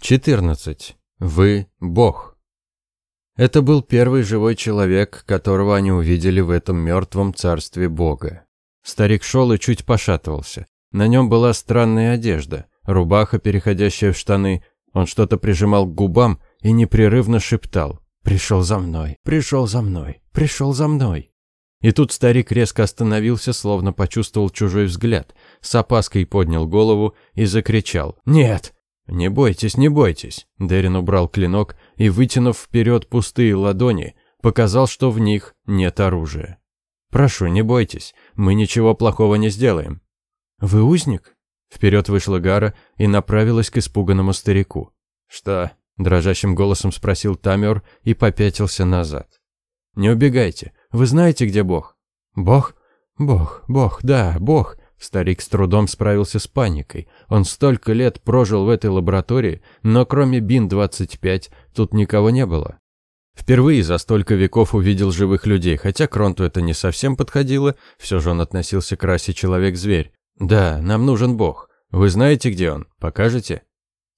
14. Вы – Бог. Это был первый живой человек, которого они увидели в этом мертвом царстве Бога. Старик шел и чуть пошатывался. На нем была странная одежда, рубаха, переходящая в штаны. Он что-то прижимал к губам и непрерывно шептал «Пришел за мной, пришел за мной, пришел за мной». И тут старик резко остановился, словно почувствовал чужой взгляд, с опаской поднял голову и закричал «Нет, «Не бойтесь, не бойтесь!» Дерин убрал клинок и, вытянув вперед пустые ладони, показал, что в них нет оружия. «Прошу, не бойтесь, мы ничего плохого не сделаем». «Вы узник?» Вперед вышла Гара и направилась к испуганному старику. «Что?» – дрожащим голосом спросил Тамер и попятился назад. «Не убегайте. Вы знаете, где Бог?» «Бог? Бог, Бог, да, Бог. Старик с трудом справился с паникой. Он столько лет прожил в этой лаборатории, но кроме БИН-25 тут никого не было. Впервые за столько веков увидел живых людей, хотя Кронту это не совсем подходило, все же он относился к расе человек-зверь. «Да, нам нужен бог. Вы знаете, где он? Покажете?»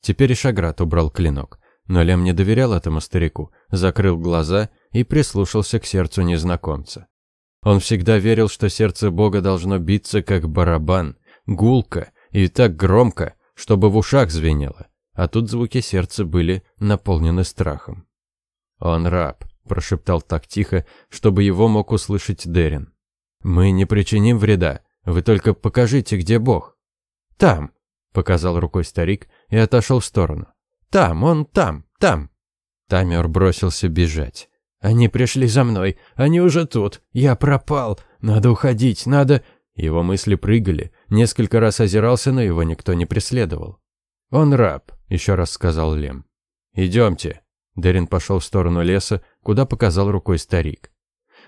Теперь и Шаграт убрал клинок. Но Лем не доверял этому старику, закрыл глаза и прислушался к сердцу незнакомца. Он всегда верил, что сердце Бога должно биться как барабан, гулко и так громко, чтобы в ушах звенело, а тут звуки сердца были наполнены страхом. «Он раб», – прошептал так тихо, чтобы его мог услышать Дерин. «Мы не причиним вреда, вы только покажите, где Бог». «Там», – показал рукой старик и отошел в сторону. «Там, он там, там». Тамер бросился бежать. Они пришли за мной. Они уже тут. Я пропал. Надо уходить. Надо...» Его мысли прыгали. Несколько раз озирался, но его никто не преследовал. «Он раб», — еще раз сказал Лем. «Идемте». Дерин пошел в сторону леса, куда показал рукой старик.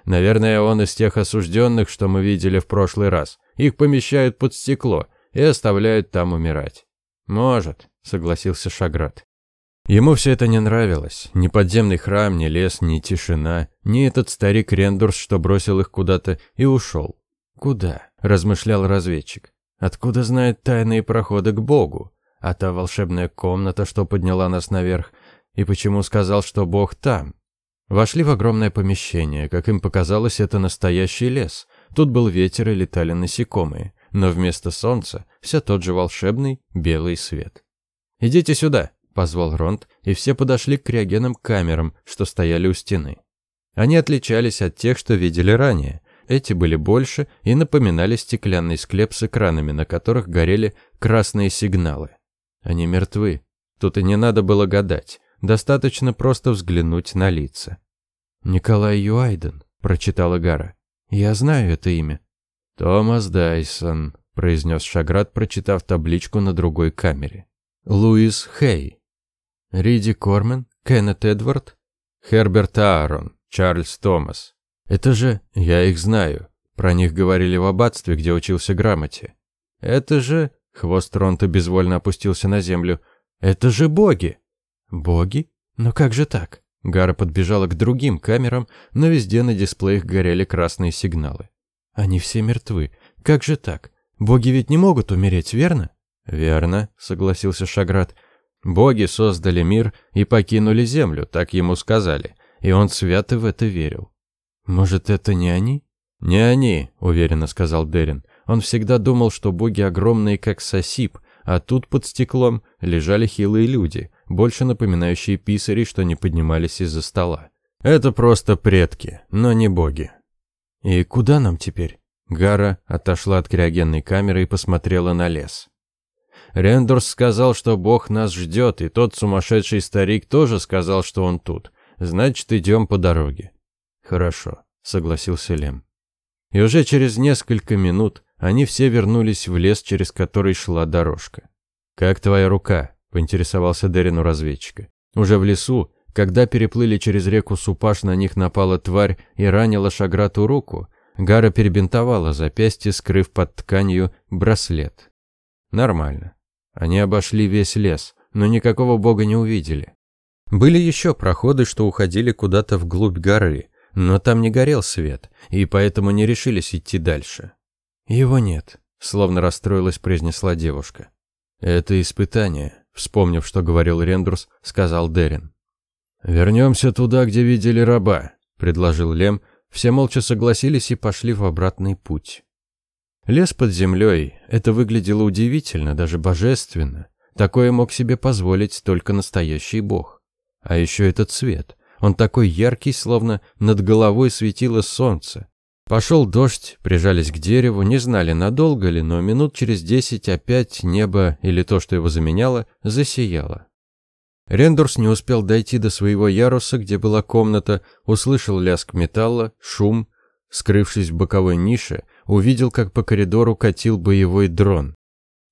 «Наверное, он из тех осужденных, что мы видели в прошлый раз. Их помещают под стекло и оставляют там умирать». «Может», — согласился Шаград. Ему все это не нравилось. Ни подземный храм, ни лес, ни тишина, ни этот старик Рендурс, что бросил их куда-то и ушел. «Куда?» – размышлял разведчик. «Откуда знает тайные проходы к Богу? А та волшебная комната, что подняла нас наверх? И почему сказал, что Бог там?» Вошли в огромное помещение. Как им показалось, это настоящий лес. Тут был ветер и летали насекомые. Но вместо солнца все тот же волшебный белый свет. «Идите сюда!» – позвал Ронд, и все подошли к криогенным камерам, что стояли у стены. Они отличались от тех, что видели ранее. Эти были больше и напоминали стеклянный склеп с экранами, на которых горели красные сигналы. Они мертвы. Тут и не надо было гадать. Достаточно просто взглянуть на лица. «Николай Юайден», – прочитала Гара. «Я знаю это имя». «Томас Дайсон», – произнес Шаград, прочитав табличку на другой камере. «Луис Хей». Риди Кормен, Кеннет Эдвард, Херберт Аарон, Чарльз Томас. Это же... Я их знаю. Про них говорили в аббатстве, где учился грамоте. Это же... Хвост Ронта безвольно опустился на землю. Это же боги! Боги? Но как же так? Гара подбежала к другим камерам, но везде на дисплеях горели красные сигналы. Они все мертвы. Как же так? Боги ведь не могут умереть, верно? Верно, согласился Шаград. Боги создали мир и покинули землю, так ему сказали, и он свято в это верил. Может, это не они? Не они, уверенно сказал Дерин. Он всегда думал, что боги огромные, как сосип, а тут под стеклом лежали хилые люди, больше напоминающие писарей, что не поднимались из-за стола. Это просто предки, но не боги. И куда нам теперь? Гара отошла от криогенной камеры и посмотрела на лес. Рендорс сказал, что Бог нас ждет, и тот сумасшедший старик тоже сказал, что он тут. Значит, идем по дороге. Хорошо, согласился Лем. И уже через несколько минут они все вернулись в лес, через который шла дорожка. «Как твоя рука?» – поинтересовался Дерин у разведчика. Уже в лесу, когда переплыли через реку Супаш, на них напала тварь и ранила Шаграту руку. Гара перебинтовала запястье, скрыв под тканью браслет. Нормально. Они обошли весь лес, но никакого бога не увидели. Были еще проходы, что уходили куда-то вглубь горы, но там не горел свет, и поэтому не решились идти дальше. «Его нет», — словно расстроилась, произнесла девушка. «Это испытание», — вспомнив, что говорил Рендурс, сказал Дерин. «Вернемся туда, где видели раба», — предложил Лем. Все молча согласились и пошли в обратный путь. Лес под землей. Это выглядело удивительно, даже божественно. Такое мог себе позволить только настоящий бог. А еще этот цвет. Он такой яркий, словно над головой светило солнце. Пошел дождь, прижались к дереву, не знали, надолго ли, но минут через десять опять небо, или то, что его заменяло, засияло. Рендорс не успел дойти до своего яруса, где была комната, услышал лязг металла, шум. Скрывшись в боковой нише, увидел, как по коридору катил боевой дрон.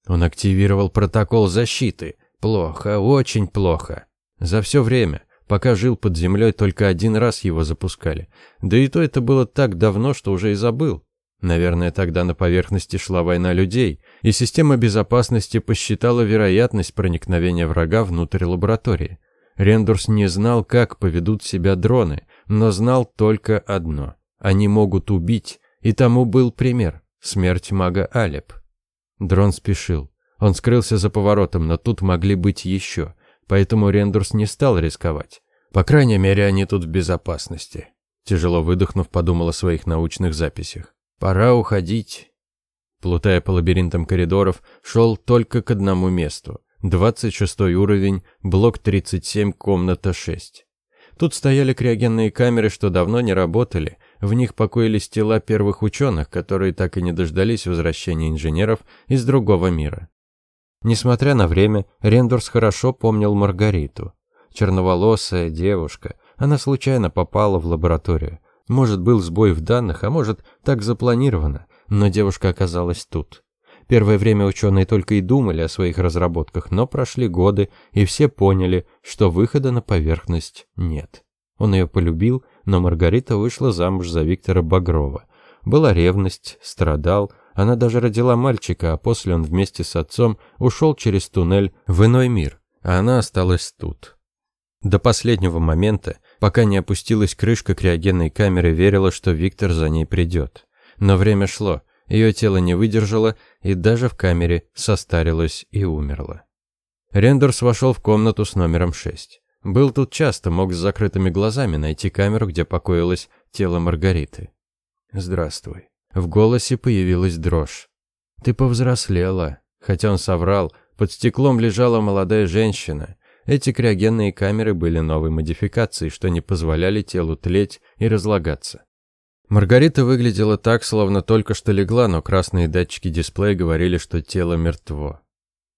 Он активировал протокол защиты. Плохо, очень плохо. За все время, пока жил под землей, только один раз его запускали. Да и то это было так давно, что уже и забыл. Наверное, тогда на поверхности шла война людей, и система безопасности посчитала вероятность проникновения врага внутрь лаборатории. Рендурс не знал, как поведут себя дроны, но знал только одно. Они могут убить, и тому был пример – смерть мага Алеп. Дрон спешил. Он скрылся за поворотом, но тут могли быть еще, поэтому Рендурс не стал рисковать. По крайней мере, они тут в безопасности. Тяжело выдохнув, подумал о своих научных записях. Пора уходить. Плутая по лабиринтам коридоров, шел только к одному месту. 26 уровень, блок 37, комната 6. Тут стояли криогенные камеры, что давно не работали. В них покоились тела первых ученых, которые так и не дождались возвращения инженеров из другого мира. Несмотря на время, Рендорс хорошо помнил Маргариту. Черноволосая девушка. Она случайно попала в лабораторию. Может, был сбой в данных, а может, так запланировано, но девушка оказалась тут. Первое время ученые только и думали о своих разработках, но прошли годы, и все поняли, что выхода на поверхность нет. Он ее полюбил, но Маргарита вышла замуж за Виктора Багрова. Была ревность, страдал, она даже родила мальчика, а после он вместе с отцом ушел через туннель в иной мир, а она осталась тут. До последнего момента, пока не опустилась крышка криогенной камеры, верила, что Виктор за ней придет. Но время шло, ее тело не выдержало и даже в камере состарилось и умерло. Рендерс вошел в комнату с номером 6. Был тут часто, мог с закрытыми глазами найти камеру, где покоилось тело Маргариты. «Здравствуй». В голосе появилась дрожь. «Ты повзрослела». Хотя он соврал, под стеклом лежала молодая женщина, эти криогенные камеры были новой модификацией, что не позволяли телу тлеть и разлагаться. Маргарита выглядела так, словно только что легла, но красные датчики дисплея говорили, что тело мертво.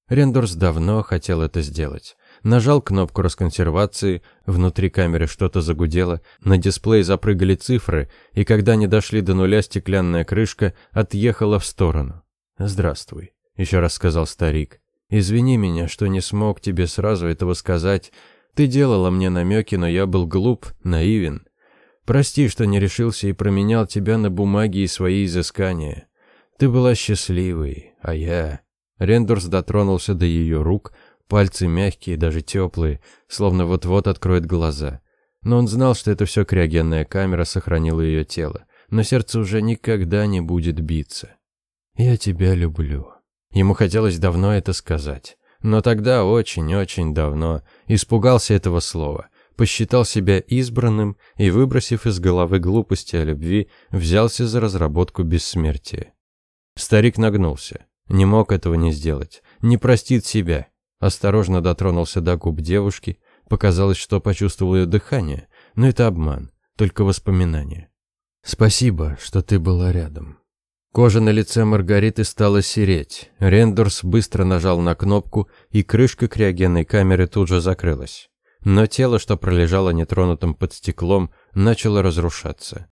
Рендорс давно хотел это сделать. Нажал кнопку расконсервации, внутри камеры что-то загудело, на дисплее запрыгали цифры, и когда они дошли до нуля, стеклянная крышка отъехала в сторону. «Здравствуй», — еще раз сказал старик. Извини меня, что не смог тебе сразу этого сказать. Ты делала мне намеки, но я был глуп, наивен. Прости, что не решился и променял тебя на бумаги и свои изыскания. Ты была счастливой, а я... Рендорс дотронулся до ее рук, пальцы мягкие, даже теплые, словно вот-вот откроет глаза. Но он знал, что это все криогенная камера сохранила ее тело, но сердце уже никогда не будет биться. «Я тебя люблю», Ему хотелось давно это сказать. Но тогда, очень-очень давно, испугался этого слова, посчитал себя избранным и, выбросив из головы глупости о любви, взялся за разработку бессмертия. Старик нагнулся. Не мог этого не сделать. Не простит себя. Осторожно дотронулся до губ девушки. Показалось, что почувствовал ее дыхание. Но это обман. Только воспоминания. «Спасибо, что ты была рядом», Кожа на лице Маргариты стала сереть. Рендорс быстро нажал на кнопку, и крышка криогенной камеры тут же закрылась. Но тело, что пролежало нетронутым под стеклом, начало разрушаться.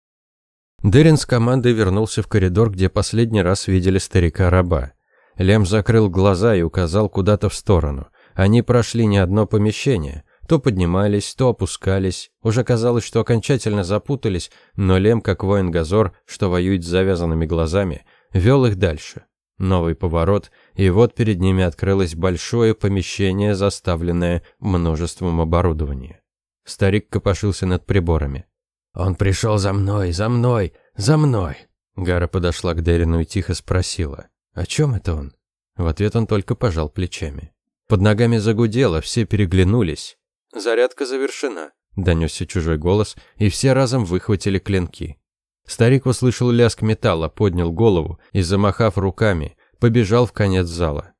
Дерин с командой вернулся в коридор, где последний раз видели старика-раба. Лем закрыл глаза и указал куда-то в сторону. Они прошли не одно помещение. То поднимались, то опускались. Уже казалось, что окончательно запутались, но Лем, как воин-газор, что воюет с завязанными глазами, вел их дальше. Новый поворот, и вот перед ними открылось большое помещение, заставленное множеством оборудования. Старик копошился над приборами. «Он пришел за мной, за мной, за мной!» Гара подошла к Дерину и тихо спросила. «О чем это он?» В ответ он только пожал плечами. Под ногами загудело, все переглянулись. «Зарядка завершена», — донесся чужой голос, и все разом выхватили клинки. Старик услышал лязг металла, поднял голову и, замахав руками, побежал в конец зала.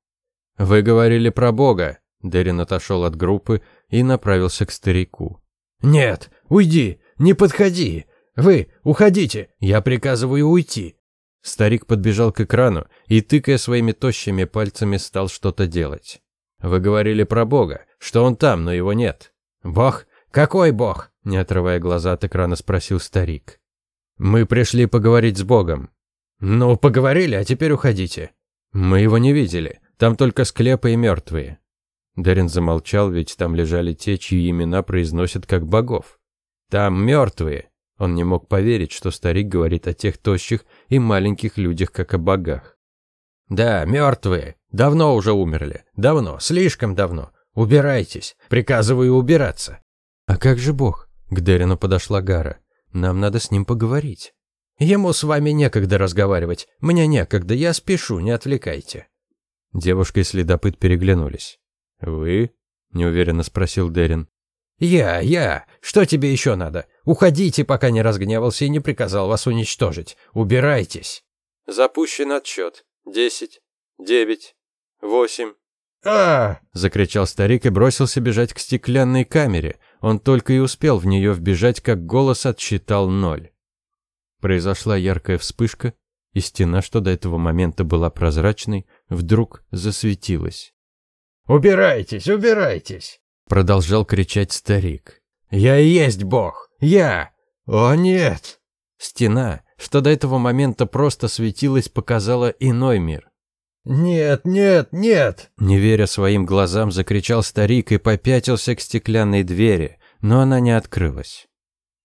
«Вы говорили про Бога!» Дерин отошел от группы и направился к старику. «Нет, уйди! Не подходи! Вы уходите! Я приказываю уйти!» Старик подбежал к экрану и, тыкая своими тощими пальцами, стал что-то делать. «Вы говорили про Бога, что он там, но его нет». «Бог? Какой Бог?» – не отрывая глаза от экрана, спросил старик. «Мы пришли поговорить с Богом». «Ну, поговорили, а теперь уходите». «Мы его не видели. Там только склепы и мертвые». Дерин замолчал, ведь там лежали те, чьи имена произносят как богов. «Там мертвые». Он не мог поверить, что старик говорит о тех тощих и маленьких людях, как о богах. «Да, мертвые. Давно уже умерли. Давно, слишком давно. Убирайтесь. Приказываю убираться». «А как же Бог?» К Дерину подошла Гара. «Нам надо с ним поговорить». «Ему с вами некогда разговаривать. Мне некогда. Я спешу, не отвлекайте». Девушка и следопыт переглянулись. «Вы?» – неуверенно спросил Дерин. «Я, я. Что тебе еще надо? Уходите, пока не разгневался и не приказал вас уничтожить. Убирайтесь». Запущен отсчет. Десять, девять, восемь. а закричал старик и бросился бежать к стеклянной камере. Он только и успел в нее вбежать, как голос отсчитал ноль. Произошла яркая вспышка, и стена, что до этого момента была прозрачной, вдруг засветилась. «Убирайтесь, убирайтесь!» Продолжал кричать старик. «Я и есть Бог! Я! О, нет!» Стена, что до этого момента просто светилась, показала иной мир. «Нет, нет, нет!» Не веря своим глазам, закричал старик и попятился к стеклянной двери, но она не открылась.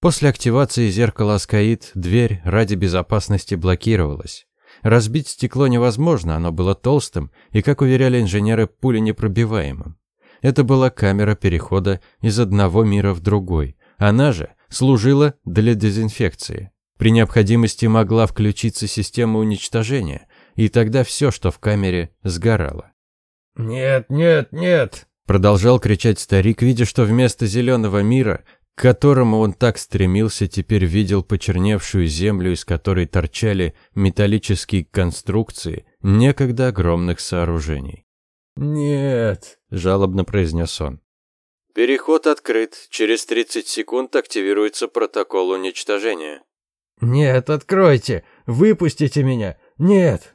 После активации зеркала Аскаид дверь ради безопасности блокировалась. Разбить стекло невозможно, оно было толстым и, как уверяли инженеры, пуленепробиваемым. Это была камера перехода из одного мира в другой. Она же служила для дезинфекции. При необходимости могла включиться система уничтожения, и тогда все, что в камере, сгорало. «Нет, нет, нет!» Продолжал кричать старик, видя, что вместо зеленого мира, к которому он так стремился, теперь видел почерневшую землю, из которой торчали металлические конструкции некогда огромных сооружений. «Нет», — жалобно произнес он. «Переход открыт. Через 30 секунд активируется протокол уничтожения». «Нет, откройте! Выпустите меня! Нет!»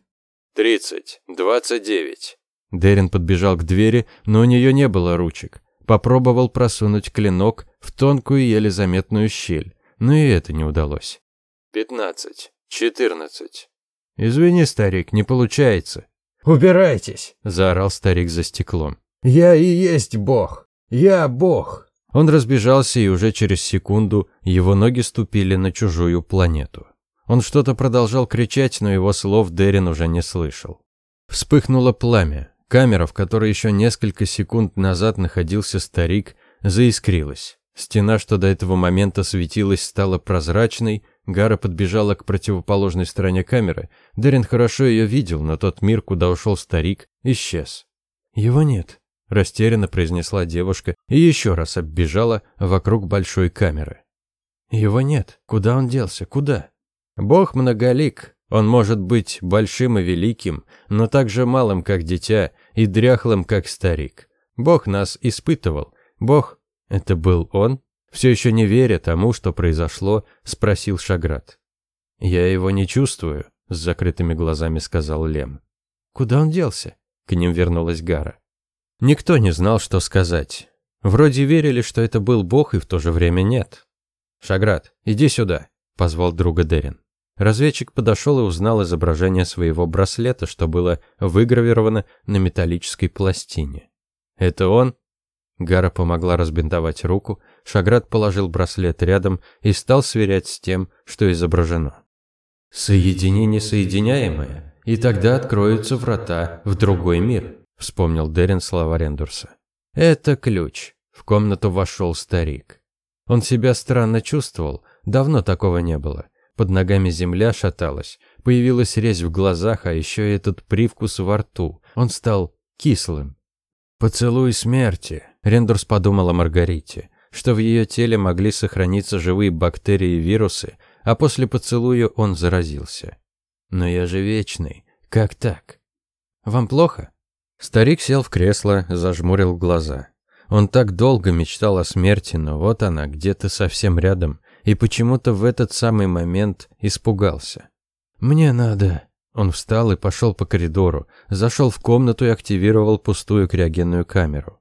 «Тридцать. Двадцать девять». Дерин подбежал к двери, но у нее не было ручек. Попробовал просунуть клинок в тонкую еле заметную щель, но и это не удалось. «Пятнадцать. Четырнадцать». «Извини, старик, не получается». «Убирайтесь!» – заорал старик за стеклом. «Я и есть Бог! Я Бог!» Он разбежался, и уже через секунду его ноги ступили на чужую планету. Он что-то продолжал кричать, но его слов Дерин уже не слышал. Вспыхнуло пламя. Камера, в которой еще несколько секунд назад находился старик, заискрилась. Стена, что до этого момента светилась, стала прозрачной, Гара подбежала к противоположной стороне камеры. Дерин хорошо ее видел, но тот мир, куда ушел старик, исчез. «Его нет», – растерянно произнесла девушка и еще раз оббежала вокруг большой камеры. «Его нет. Куда он делся? Куда?» «Бог многолик. Он может быть большим и великим, но также малым, как дитя, и дряхлым, как старик. Бог нас испытывал. Бог – это был он?» Все еще не веря тому, что произошло, спросил Шаград. «Я его не чувствую», – с закрытыми глазами сказал Лем. «Куда он делся?» – к ним вернулась Гара. Никто не знал, что сказать. Вроде верили, что это был бог, и в то же время нет. «Шаград, иди сюда», – позвал друга Дерин. Разведчик подошел и узнал изображение своего браслета, что было выгравировано на металлической пластине. «Это он?» Гара помогла разбинтовать руку, Шаград положил браслет рядом и стал сверять с тем, что изображено. «Соединение соединяемое, и тогда откроются врата в другой мир», вспомнил Дерин слова Рендурса. «Это ключ». В комнату вошел старик. Он себя странно чувствовал, давно такого не было. Под ногами земля шаталась, появилась резь в глазах, а еще этот привкус во рту. Он стал кислым. «Поцелуй смерти», — Рендорс подумал о Маргарите, что в ее теле могли сохраниться живые бактерии и вирусы, а после поцелуя он заразился. «Но я же вечный. Как так?» «Вам плохо?» Старик сел в кресло, зажмурил глаза. Он так долго мечтал о смерти, но вот она, где-то совсем рядом, и почему-то в этот самый момент испугался. «Мне надо...» Он встал и пошел по коридору, зашел в комнату и активировал пустую криогенную камеру.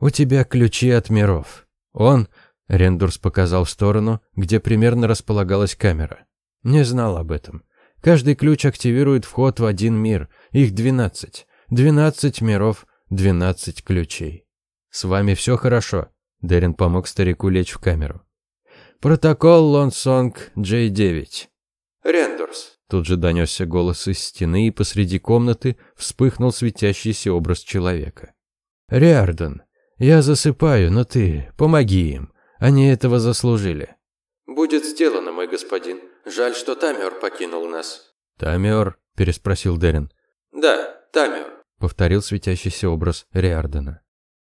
«У тебя ключи от миров». Он... Рендурс показал в сторону, где примерно располагалась камера. Не знал об этом. Каждый ключ активирует вход в один мир. Их двенадцать. Двенадцать миров, двенадцать ключей. С вами все хорошо. Дерин помог старику лечь в камеру. Протокол Лонсонг J9. Рендорс. Тут же донесся голос из стены, и посреди комнаты вспыхнул светящийся образ человека. Риардон, я засыпаю, но ты помоги им. Они этого заслужили. Будет сделано, мой господин. Жаль, что Тамер покинул нас. Тамер? переспросил Дерин. Да, Тамер, повторил светящийся образ Риардона.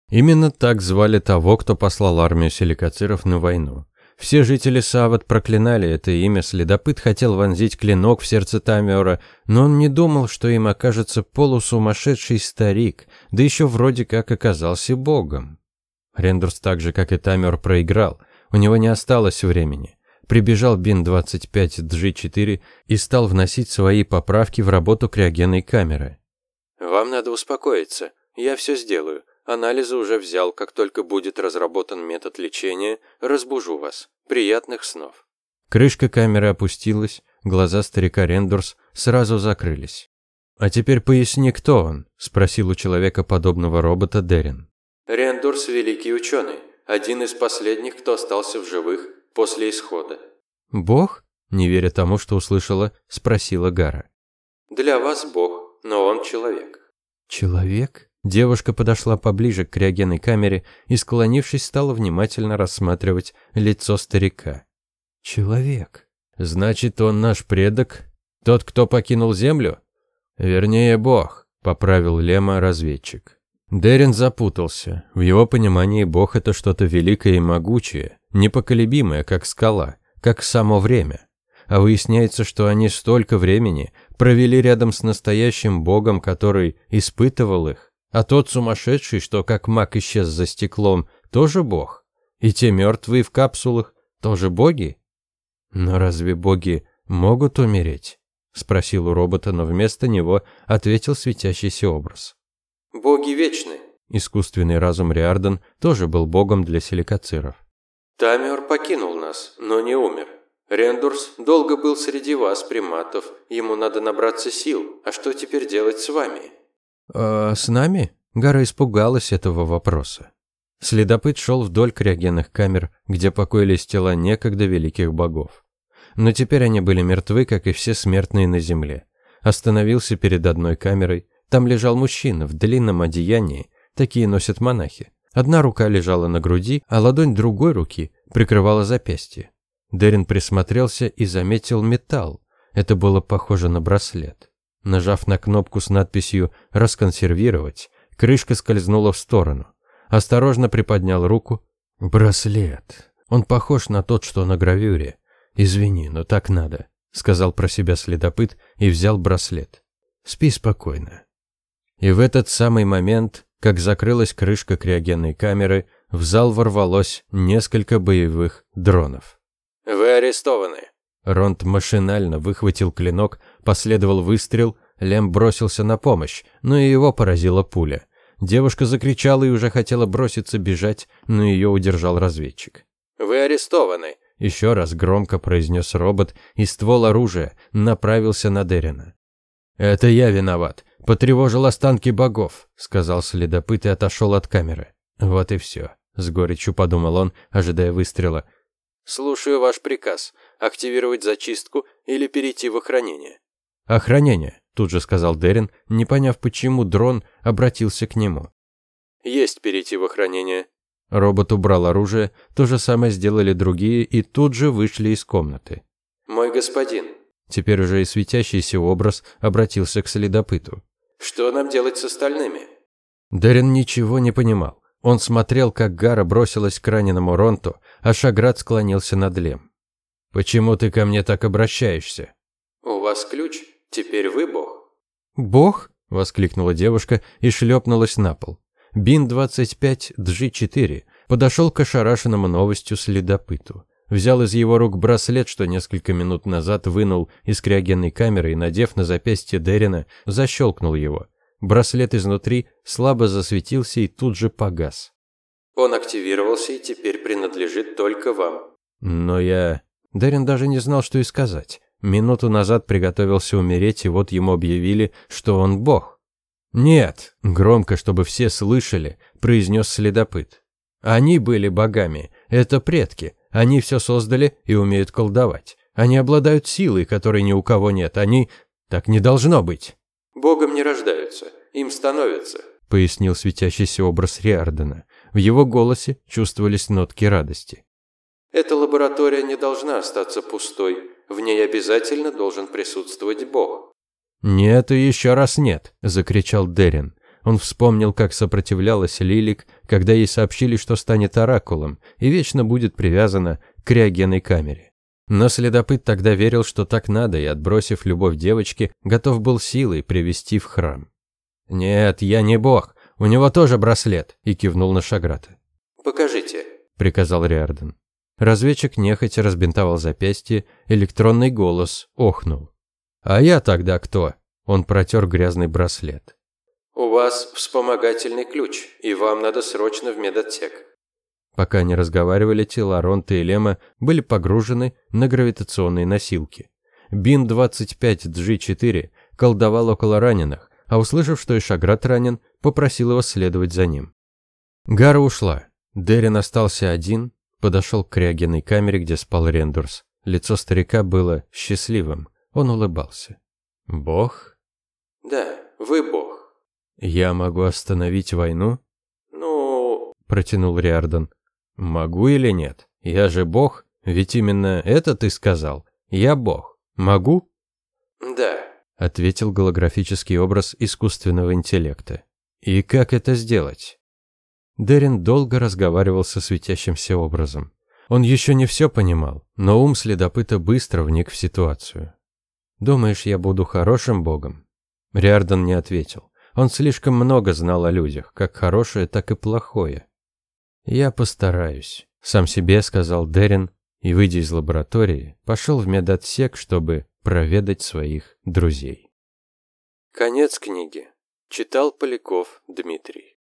Именно так звали того, кто послал армию силикациров на войну. Все жители Сават проклинали это имя, следопыт хотел вонзить клинок в сердце Тамера, но он не думал, что им окажется полусумасшедший старик, да еще вроде как оказался богом. Рендерс так же, как и Тамер, проиграл, у него не осталось времени. Прибежал БИН-25G4 и стал вносить свои поправки в работу криогенной камеры. «Вам надо успокоиться, я все сделаю. Анализы уже взял, как только будет разработан метод лечения, разбужу вас. Приятных снов. Крышка камеры опустилась, глаза старика Рендорс сразу закрылись. «А теперь поясни, кто он?» – спросил у человека подобного робота Дерин. «Рендорс – великий ученый, один из последних, кто остался в живых после исхода». «Бог?» – не веря тому, что услышала, спросила Гара. «Для вас Бог, но он человек». «Человек?» Девушка подошла поближе к криогенной камере и, склонившись, стала внимательно рассматривать лицо старика. «Человек. Значит, он наш предок? Тот, кто покинул Землю?» «Вернее, Бог», — поправил Лема разведчик. Дерин запутался. В его понимании Бог — это что-то великое и могучее, непоколебимое, как скала, как само время. А выясняется, что они столько времени провели рядом с настоящим Богом, который испытывал их, а тот сумасшедший, что как маг исчез за стеклом, тоже бог. И те мертвые в капсулах тоже боги? Но разве боги могут умереть? Спросил у робота, но вместо него ответил светящийся образ. Боги вечны. Искусственный разум Риарден тоже был богом для силикациров. Тамер покинул нас, но не умер. Рендурс долго был среди вас, приматов. Ему надо набраться сил. А что теперь делать с вами? «А с нами?» Гара испугалась этого вопроса. Следопыт шел вдоль криогенных камер, где покоились тела некогда великих богов. Но теперь они были мертвы, как и все смертные на земле. Остановился перед одной камерой. Там лежал мужчина в длинном одеянии, такие носят монахи. Одна рука лежала на груди, а ладонь другой руки прикрывала запястье. Дерин присмотрелся и заметил металл. Это было похоже на браслет. Нажав на кнопку с надписью «Расконсервировать», крышка скользнула в сторону. Осторожно приподнял руку. «Браслет. Он похож на тот, что на гравюре. Извини, но так надо», — сказал про себя следопыт и взял браслет. «Спи спокойно». И в этот самый момент, как закрылась крышка криогенной камеры, в зал ворвалось несколько боевых дронов. «Вы арестованы», Ронд машинально выхватил клинок, последовал выстрел, Лем бросился на помощь, но и его поразила пуля. Девушка закричала и уже хотела броситься бежать, но ее удержал разведчик. «Вы арестованы», — еще раз громко произнес робот, и ствол оружия направился на Дерина. «Это я виноват. Потревожил останки богов», — сказал следопыт и отошел от камеры. «Вот и все», — с горечью подумал он, ожидая выстрела. «Слушаю ваш приказ активировать зачистку или перейти в охранение. Охранение, тут же сказал Дерин, не поняв, почему дрон обратился к нему. Есть перейти в охранение. Робот убрал оружие, то же самое сделали другие и тут же вышли из комнаты. Мой господин. Теперь уже и светящийся образ обратился к следопыту. Что нам делать с остальными? Дерин ничего не понимал. Он смотрел, как Гара бросилась к раненому Ронту, а Шаград склонился над Лем. «Почему ты ко мне так обращаешься?» «У вас ключ. Теперь вы бог». «Бог?» – воскликнула девушка и шлепнулась на пол. Бин-25 G4 подошел к ошарашенному новостью следопыту. Взял из его рук браслет, что несколько минут назад вынул из криогенной камеры и, надев на запястье Дерина, защелкнул его. Браслет изнутри слабо засветился и тут же погас. «Он активировался и теперь принадлежит только вам». «Но я...» Дерин даже не знал, что и сказать. Минуту назад приготовился умереть, и вот ему объявили, что он бог. «Нет», — громко, чтобы все слышали, произнес следопыт. «Они были богами, это предки, они все создали и умеют колдовать. Они обладают силой, которой ни у кого нет, они... Так не должно быть». «Богом не рождаются, им становятся», — пояснил светящийся образ Риардена. В его голосе чувствовались нотки радости. «Эта лаборатория не должна остаться пустой. В ней обязательно должен присутствовать Бог». «Нет и еще раз нет», — закричал Дерин. Он вспомнил, как сопротивлялась Лилик, когда ей сообщили, что станет оракулом и вечно будет привязана к криогенной камере. Но следопыт тогда верил, что так надо, и, отбросив любовь девочки, готов был силой привести в храм. «Нет, я не бог. У него тоже браслет», и кивнул на Шаграта. «Покажите», — приказал Риарден. Разведчик нехотя разбинтовал запястье, электронный голос охнул. «А я тогда кто?» Он протер грязный браслет. «У вас вспомогательный ключ, и вам надо срочно в медотсек». Пока они разговаривали, тела Ронта и Лема были погружены на гравитационные носилки. Бин-25G4 колдовал около раненых, а услышав, что Ишаград ранен, попросил его следовать за ним. Гара ушла. Дерин остался один, подошел к криогенной камере, где спал Рендурс. Лицо старика было счастливым. Он улыбался. «Бог?» «Да, вы бог». «Я могу остановить войну?» «Ну...» – протянул Риардон. «Могу или нет? Я же бог, ведь именно это ты сказал. Я бог. Могу?» «Да», – ответил голографический образ искусственного интеллекта. «И как это сделать?» Дерин долго разговариевал со светящимся образом. Он еще не все понимал, но ум следопыта быстро вник в ситуацию. «Думаешь, я буду хорошим богом?» Риардан не ответил. Он слишком много знал о людях, как хорошее, так и плохое. «Я постараюсь», — сам себе сказал Дерин, и, выйдя из лаборатории, пошел в медотсек, чтобы проведать своих друзей. Конец книги. Читал Поляков Дмитрий.